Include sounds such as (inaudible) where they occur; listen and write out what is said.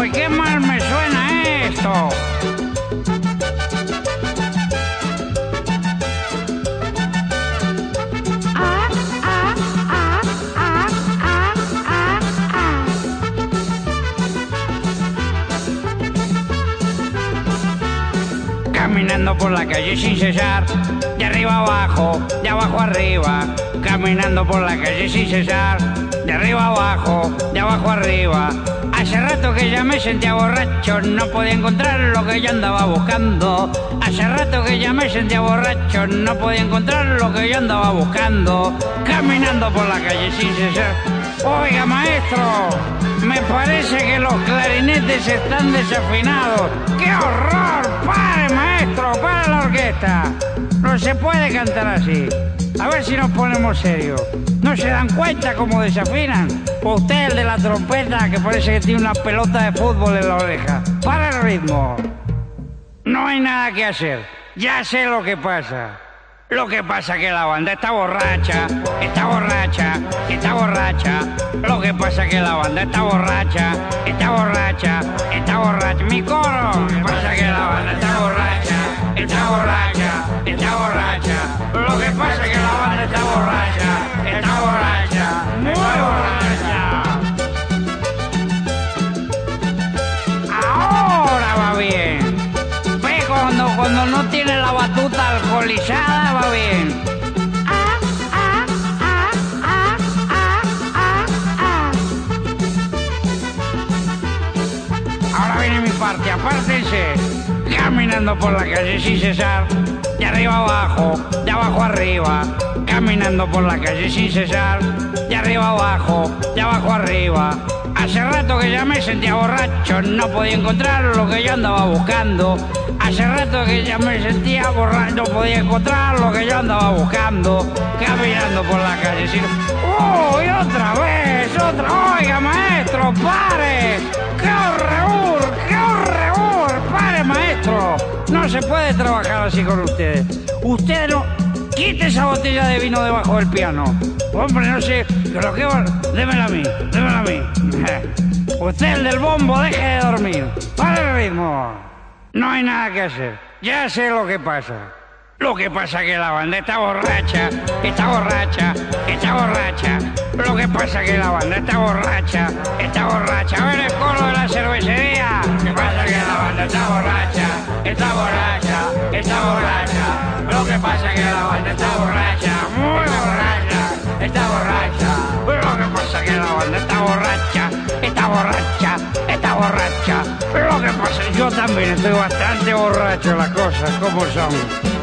¡Uy, qué mal me suena esto! Caminando por la calle sin cesar, de arriba abajo, de abajo arriba. Caminando por la calle sin cesar, de arriba abajo, de abajo arriba. Hace rato que ya me sentía borracho, no podía encontrar lo que yo andaba buscando. Hace rato que ya me sentía borracho, no podía encontrar lo que yo andaba buscando. Caminando por la calle sin cesar. Oiga, maestro, me parece que los clarinetes están desafinados. ¡Qué horror! ¡Pare, maestro! ¡Para la orquesta! No se puede cantar así. A ver si nos ponemos serios. ¿No se dan cuenta cómo desafinan? O usted, el de la trompeta, que parece que tiene una pelota de fútbol en la oreja. ¡Para el ritmo! No hay nada que hacer. Ya sé lo que pasa. Lo que pasa que la banda está borracha, está borracha, está borracha. Lo que pasa que la banda está borracha, está borracha, está borracha. Mi coro. Lo que pasa que la banda está borracha, está borracha, está borracha. Lo que pasa que la banda está borracha, está borracha, muy borracha. Ahora va bien. Ve cuando, cuando no tiene la batuta alcoholizada va bien. Ahora viene mi parte, apártense. Caminando por la calle sin cesar, de arriba abajo, de abajo arriba. Caminando por la calle sin cesar, de arriba abajo, de abajo arriba. Hace rato que ya me sentía borracho, no podía encontrar lo que yo andaba buscando. Hace rato que ya me sentía borracho, no podía encontrar lo que yo andaba buscando. Caminando por la calle sin... ¡Uy, otra vez! ¡Otra! ¡Oiga, maestro, pare! ¡Qué No se puede trabajar así con ustedes. Usted no... Quite esa botella de vino debajo del piano. Hombre, no sé, pero qué... va- Démela a mí, démela a mí. (laughs) Usted, el del bombo, deje de dormir. Para el ritmo. No hay nada que hacer. Ya sé lo que pasa. Lo que pasa que la banda está borracha, está borracha, está borracha. Lo que pasa que la banda está borracha, está borracha. A ver el coro de la cervecería. Lo que pasa que la banda está borracha, está borracha, está borracha. Lo que pasa que la banda está borracha, muy borracha, está borracha. Lo que pasa que la banda está borracha, está borracha, está borracha. Lo que pasa, yo también estoy bastante borracho, las cosas como son.